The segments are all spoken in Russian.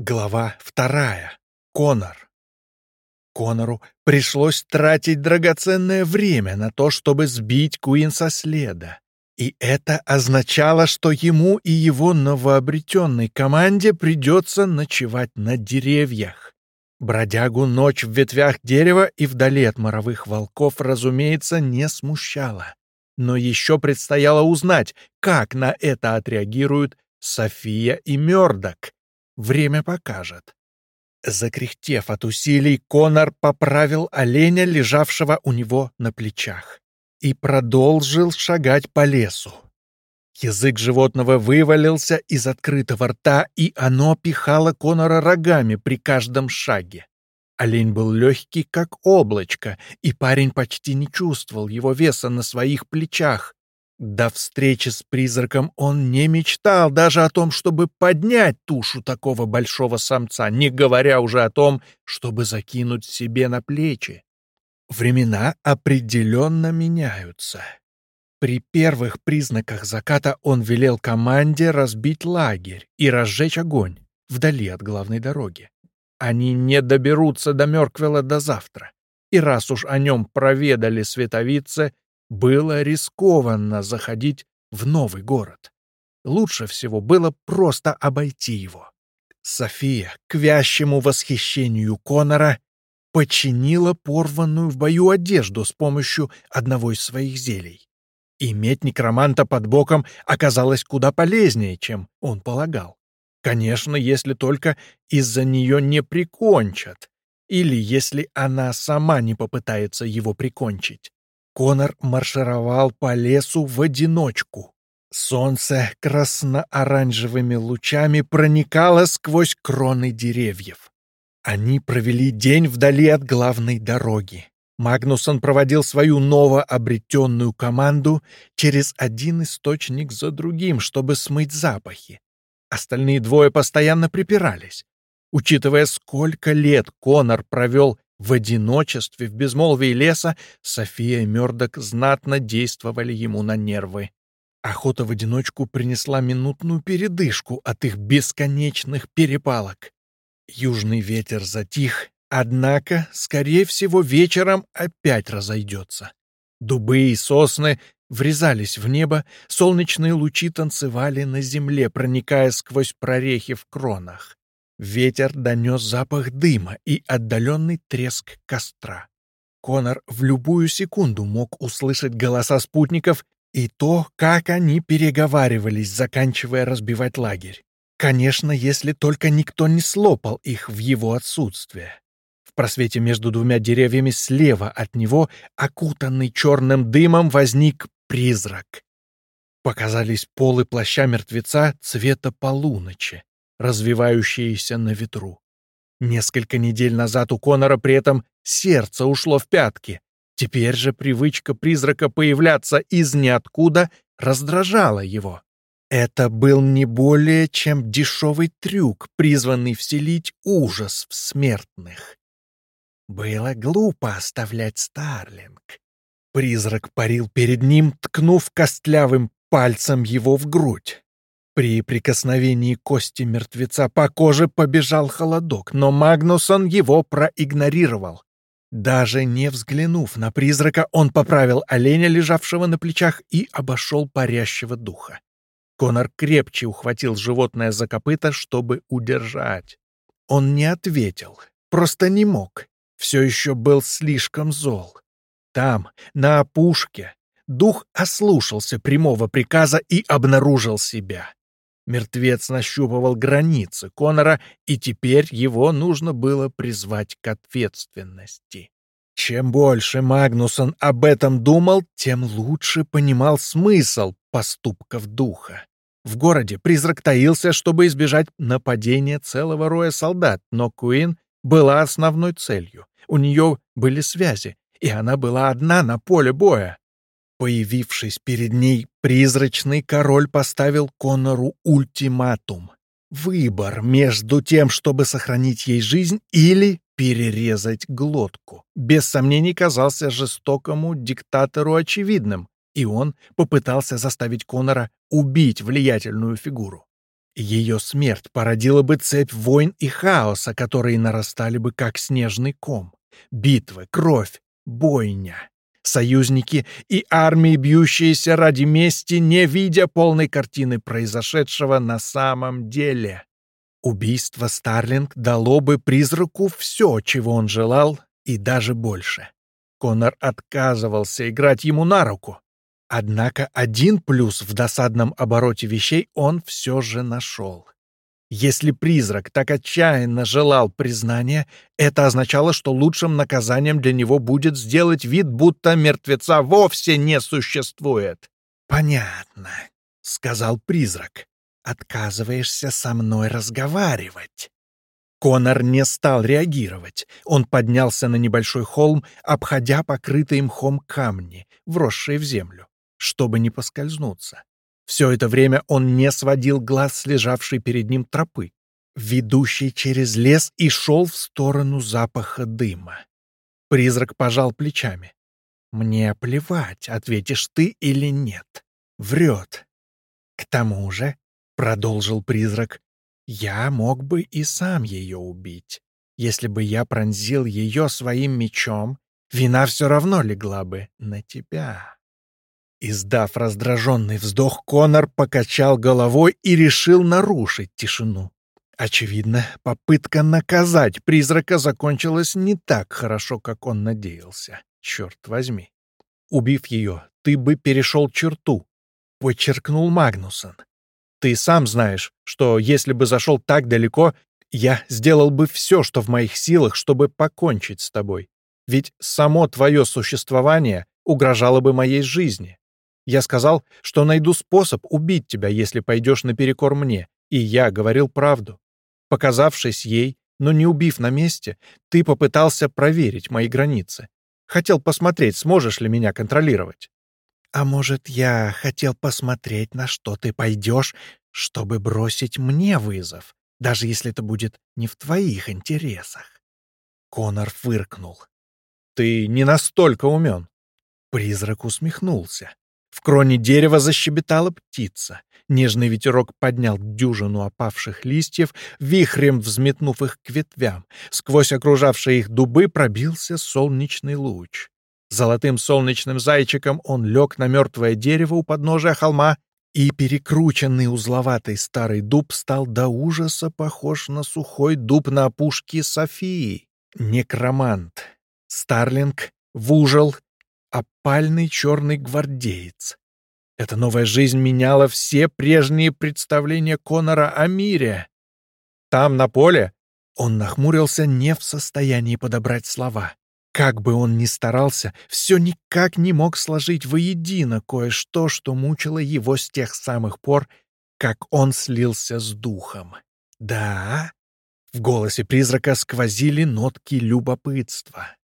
Глава вторая. Конор. Конору пришлось тратить драгоценное время на то, чтобы сбить Куин со следа. И это означало, что ему и его новообретенной команде придется ночевать на деревьях. Бродягу ночь в ветвях дерева и вдали от моровых волков, разумеется, не смущала. Но еще предстояло узнать, как на это отреагируют София и Мёрдок Время покажет. Закряхтев от усилий, Конор поправил оленя, лежавшего у него на плечах, и продолжил шагать по лесу. Язык животного вывалился из открытого рта, и оно пихало Конора рогами при каждом шаге. Олень был легкий, как облачко, и парень почти не чувствовал его веса на своих плечах. До встречи с призраком он не мечтал даже о том, чтобы поднять тушу такого большого самца, не говоря уже о том, чтобы закинуть себе на плечи. Времена определенно меняются. При первых признаках заката он велел команде разбить лагерь и разжечь огонь вдали от главной дороги. Они не доберутся до Мёрквелла до завтра. И раз уж о нем проведали световицы, было рискованно заходить в новый город. Лучше всего было просто обойти его. София, к вящему восхищению Конора, починила порванную в бою одежду с помощью одного из своих зелий. Иметь некроманта под боком оказалось куда полезнее, чем он полагал. Конечно, если только из-за нее не прикончат, или если она сама не попытается его прикончить. Конор маршировал по лесу в одиночку. Солнце красно-оранжевыми лучами проникало сквозь кроны деревьев. Они провели день вдали от главной дороги. Магнусон проводил свою новообретенную команду через один источник за другим, чтобы смыть запахи. Остальные двое постоянно припирались. Учитывая, сколько лет Конор провел в одиночестве, в безмолвии леса, София и Мёрдок знатно действовали ему на нервы. Охота в одиночку принесла минутную передышку от их бесконечных перепалок. Южный ветер затих, однако, скорее всего, вечером опять разойдется. Дубы и сосны врезались в небо, солнечные лучи танцевали на земле, проникая сквозь прорехи в кронах. Ветер донес запах дыма и отдаленный треск костра. Конор в любую секунду мог услышать голоса спутников и то, как они переговаривались, заканчивая разбивать лагерь. Конечно, если только никто не слопал их в его отсутствие. В просвете между двумя деревьями слева от него, окутанный черным дымом, возник призрак. Показались полы плаща мертвеца цвета полуночи развивающиеся на ветру. Несколько недель назад у Конора при этом сердце ушло в пятки. Теперь же привычка призрака появляться из ниоткуда раздражала его. Это был не более чем дешевый трюк, призванный вселить ужас в смертных. Было глупо оставлять Старлинг. Призрак парил перед ним, ткнув костлявым пальцем его в грудь. При прикосновении кости мертвеца по коже побежал холодок, но Магнусон его проигнорировал. Даже не взглянув на призрака, он поправил оленя, лежавшего на плечах, и обошел парящего духа. Конор крепче ухватил животное за копыта, чтобы удержать. Он не ответил, просто не мог. Все еще был слишком зол. Там, на опушке, дух ослушался прямого приказа и обнаружил себя. Мертвец нащупывал границы Конора, и теперь его нужно было призвать к ответственности. Чем больше Магнусон об этом думал, тем лучше понимал смысл поступков духа. В городе призрак таился, чтобы избежать нападения целого роя солдат, но Куин была основной целью. У нее были связи, и она была одна на поле боя. Появившись перед ней, призрачный король поставил Конору ультиматум. Выбор между тем, чтобы сохранить ей жизнь или перерезать глотку. Без сомнений казался жестокому диктатору очевидным, и он попытался заставить Конора убить влиятельную фигуру. Ее смерть породила бы цепь войн и хаоса, которые нарастали бы как снежный ком. Битвы, кровь, бойня. Союзники и армии, бьющиеся ради мести, не видя полной картины произошедшего на самом деле. Убийство Старлинг дало бы призраку все, чего он желал, и даже больше. Конор отказывался играть ему на руку. Однако один плюс в досадном обороте вещей он все же нашел. Если призрак так отчаянно желал признания, это означало, что лучшим наказанием для него будет сделать вид, будто мертвеца вовсе не существует. «Понятно», — сказал призрак. «Отказываешься со мной разговаривать». Конор не стал реагировать. Он поднялся на небольшой холм, обходя покрытые мхом камни, вросшие в землю чтобы не поскользнуться. Все это время он не сводил глаз с лежавшей перед ним тропы, ведущей через лес, и шел в сторону запаха дыма. Призрак пожал плечами. «Мне плевать, ответишь ты или нет. Врет. К тому же, — продолжил призрак, — я мог бы и сам ее убить. Если бы я пронзил ее своим мечом, вина все равно легла бы на тебя». Издав раздраженный вздох, Конор покачал головой и решил нарушить тишину. Очевидно, попытка наказать призрака закончилась не так хорошо, как он надеялся. Черт возьми. Убив ее, ты бы перешел черту, — подчеркнул Магнусон. Ты сам знаешь, что если бы зашел так далеко, я сделал бы все, что в моих силах, чтобы покончить с тобой. Ведь само твое существование угрожало бы моей жизни. Я сказал, что найду способ убить тебя, если пойдешь наперекор мне, и я говорил правду. Показавшись ей, но не убив на месте, ты попытался проверить мои границы. Хотел посмотреть, сможешь ли меня контролировать. А может, я хотел посмотреть, на что ты пойдешь, чтобы бросить мне вызов, даже если это будет не в твоих интересах. Конор фыркнул. Ты не настолько умен. Призрак усмехнулся. В кроне дерева защебетала птица. Нежный ветерок поднял дюжину опавших листьев, вихрем взметнув их к ветвям. Сквозь окружавшие их дубы пробился солнечный луч. Золотым солнечным зайчиком он лег на мертвое дерево у подножия холма, и перекрученный узловатый старый дуб стал до ужаса похож на сухой дуб на опушке Софии. Некромант. Старлинг вужил опальный черный гвардеец. Эта новая жизнь меняла все прежние представления Конора о мире. Там, на поле, он нахмурился не в состоянии подобрать слова. Как бы он ни старался, все никак не мог сложить воедино кое-что, что мучило его с тех самых пор, как он слился с духом. «Да?» В голосе призрака сквозили нотки любопытства.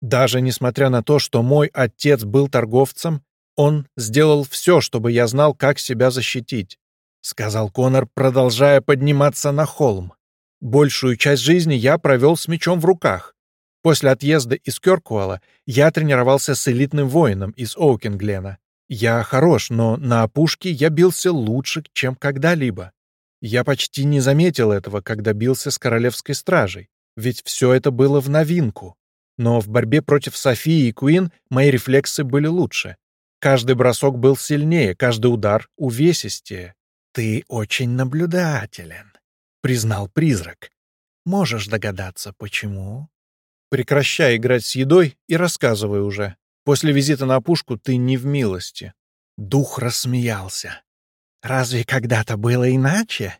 Даже несмотря на то, что мой отец был торговцем, он сделал все, чтобы я знал, как себя защитить, — сказал Конор, продолжая подниматься на холм. Большую часть жизни я провел с мечом в руках. После отъезда из Кёркуэлла я тренировался с элитным воином из Оукинглена. Я хорош, но на опушке я бился лучше, чем когда-либо. Я почти не заметил этого, когда бился с королевской стражей, ведь все это было в новинку. Но в борьбе против Софии и Куин мои рефлексы были лучше. Каждый бросок был сильнее, каждый удар увесистее. «Ты очень наблюдателен», — признал призрак. «Можешь догадаться, почему?» «Прекращай играть с едой и рассказывай уже. После визита на опушку ты не в милости». Дух рассмеялся. «Разве когда-то было иначе?»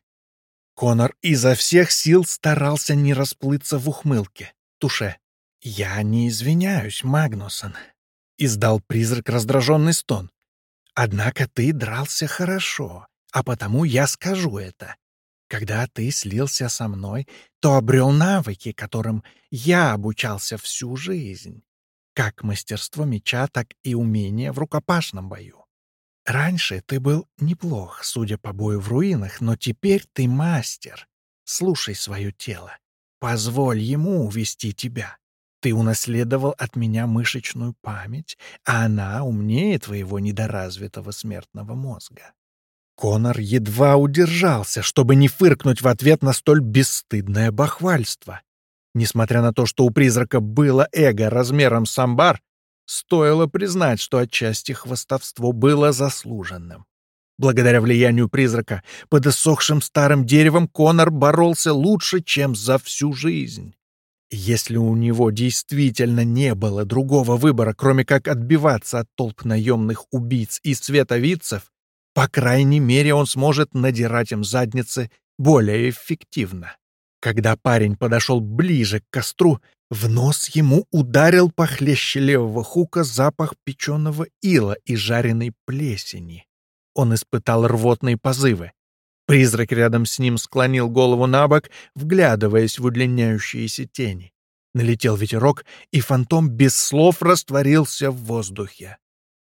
Конор изо всех сил старался не расплыться в ухмылке. Туше. «Я не извиняюсь, Магнусон», — издал призрак раздраженный стон. «Однако ты дрался хорошо, а потому я скажу это. Когда ты слился со мной, то обрел навыки, которым я обучался всю жизнь, как мастерство меча, так и умение в рукопашном бою. Раньше ты был неплох, судя по бою в руинах, но теперь ты мастер. Слушай свое тело. Позволь ему увести тебя. Ты унаследовал от меня мышечную память, а она умнее твоего недоразвитого смертного мозга. Конор едва удержался, чтобы не фыркнуть в ответ на столь бесстыдное бахвальство. Несмотря на то, что у призрака было эго размером с амбар, стоило признать, что отчасти хвостовство было заслуженным. Благодаря влиянию призрака под иссохшим старым деревом Конор боролся лучше, чем за всю жизнь. Если у него действительно не было другого выбора, кроме как отбиваться от толп наемных убийц и световицев, по крайней мере он сможет надирать им задницы более эффективно. Когда парень подошел ближе к костру, в нос ему ударил похлеще левого хука запах печеного ила и жареной плесени. Он испытал рвотные позывы. Призрак рядом с ним склонил голову на бок, вглядываясь в удлиняющиеся тени. Налетел ветерок, и фантом без слов растворился в воздухе.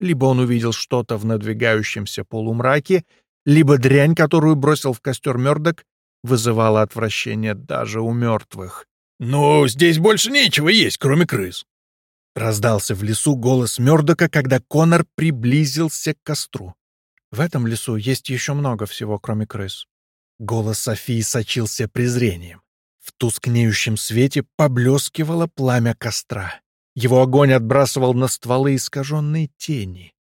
Либо он увидел что-то в надвигающемся полумраке, либо дрянь, которую бросил в костер Мёрдок, вызывала отвращение даже у мертвых. «Но здесь больше нечего есть, кроме крыс!» Раздался в лесу голос Мёрдока, когда Конор приблизился к костру. В этом лесу есть еще много всего, кроме крыс. Голос Софии сочился презрением. В тускнеющем свете поблескивало пламя костра. Его огонь отбрасывал на стволы искаженные тени.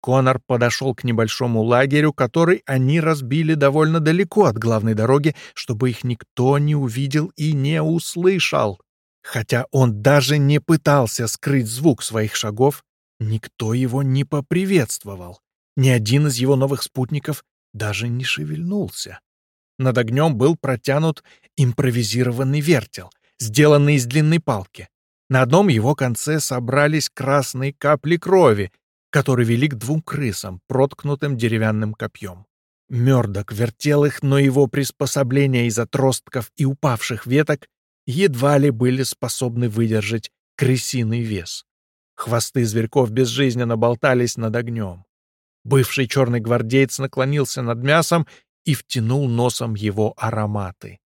Конор подошел к небольшому лагерю, который они разбили довольно далеко от главной дороги, чтобы их никто не увидел и не услышал. Хотя он даже не пытался скрыть звук своих шагов, никто его не поприветствовал. Ни один из его новых спутников даже не шевельнулся. Над огнем был протянут импровизированный вертел, сделанный из длинной палки. На одном его конце собрались красные капли крови, которые вели к двум крысам, проткнутым деревянным копьем. Мёрдок вертел их, но его приспособления из отростков и упавших веток едва ли были способны выдержать крысиный вес. Хвосты зверьков безжизненно болтались над огнем. Бывший черный гвардеец наклонился над мясом и втянул носом его ароматы.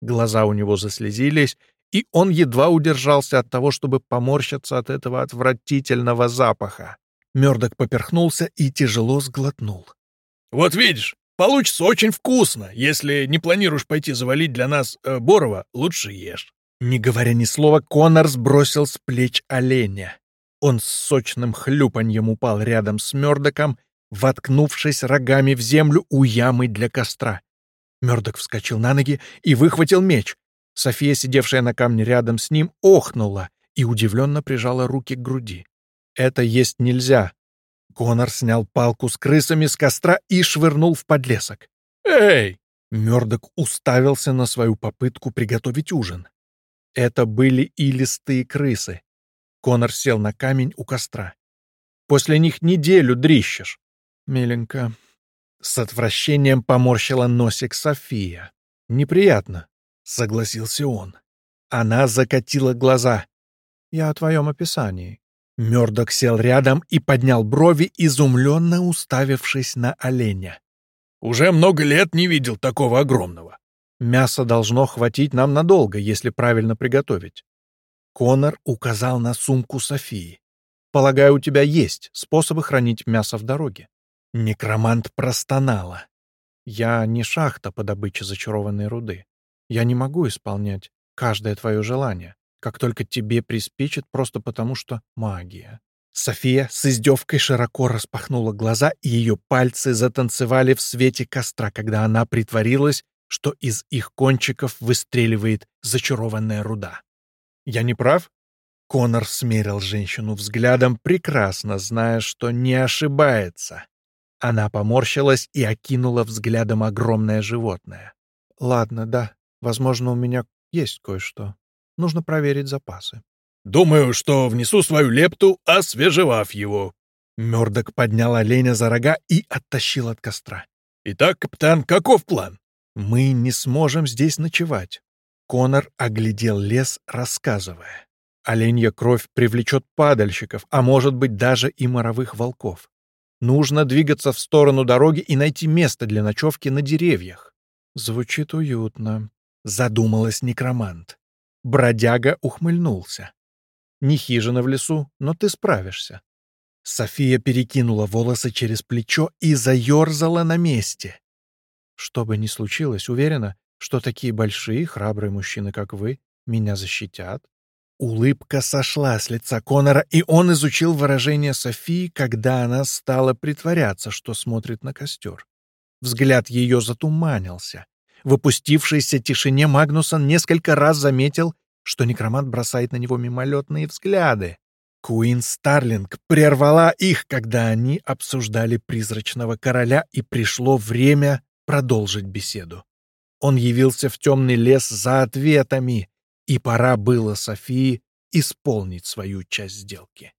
Глаза у него заслезились, и он едва удержался от того, чтобы поморщиться от этого отвратительного запаха. Мёрдок поперхнулся и тяжело сглотнул. «Вот видишь, получится очень вкусно. Если не планируешь пойти завалить для нас э, Борова, лучше ешь». Не говоря ни слова, Конор сбросил с плеч оленя. Он с сочным хлюпаньем упал рядом с Мёрдоком воткнувшись рогами в землю у ямы для костра. Мёрдок вскочил на ноги и выхватил меч. София, сидевшая на камне рядом с ним, охнула и удивленно прижала руки к груди. «Это есть нельзя». Конор снял палку с крысами с костра и швырнул в подлесок. «Эй!» Мёрдок уставился на свою попытку приготовить ужин. Это были илистые крысы. Конор сел на камень у костра. После них неделю дрищешь. Миленько. С отвращением поморщила носик София. Неприятно, согласился он. Она закатила глаза. Я о твоем описании. Мёрдок сел рядом и поднял брови, изумленно уставившись на оленя. «Уже много лет не видел такого огромного». «Мясо должно хватить нам надолго, если правильно приготовить». Конор указал на сумку Софии. «Полагаю, у тебя есть способы хранить мясо в дороге». Некромант простонала. «Я не шахта по добыче зачарованной руды. Я не могу исполнять каждое твое желание, как только тебе приспичит просто потому, что магия». София с издевкой широко распахнула глаза, и ее пальцы затанцевали в свете костра, когда она притворилась, что из их кончиков выстреливает зачарованная руда. «Я не прав?» Конор смерил женщину взглядом, прекрасно зная, что не ошибается. Она поморщилась и окинула взглядом огромное животное. «Ладно, да. Возможно, у меня есть кое-что. Нужно проверить запасы». «Думаю, что внесу свою лепту, освежевав его». Мёрдок поднял оленя за рога и оттащил от костра. «Итак, капитан, каков план?» «Мы не сможем здесь ночевать». Конор оглядел лес, рассказывая. Оленья кровь привлечет падальщиков, а может быть даже и моровых волков. Нужно двигаться в сторону дороги и найти место для ночевки на деревьях. Звучит уютно, задумалась некромант. Бродяга ухмыльнулся. Не хижина в лесу, но ты справишься. София перекинула волосы через плечо и заерзала на месте. «Что бы ни случилось, уверена, что такие большие, храбрые мужчины, как вы, меня защитят». Улыбка сошла с лица Конора, и он изучил выражение Софии, когда она стала притворяться, что смотрит на костер. Взгляд ее затуманился. В опустившейся тишине Магнусон несколько раз заметил, что некромант бросает на него мимолетные взгляды. Куин Старлинг прервала их, когда они обсуждали призрачного короля, и пришло время продолжить беседу. Он явился в темный лес за ответами, и пора было Софии исполнить свою часть сделки.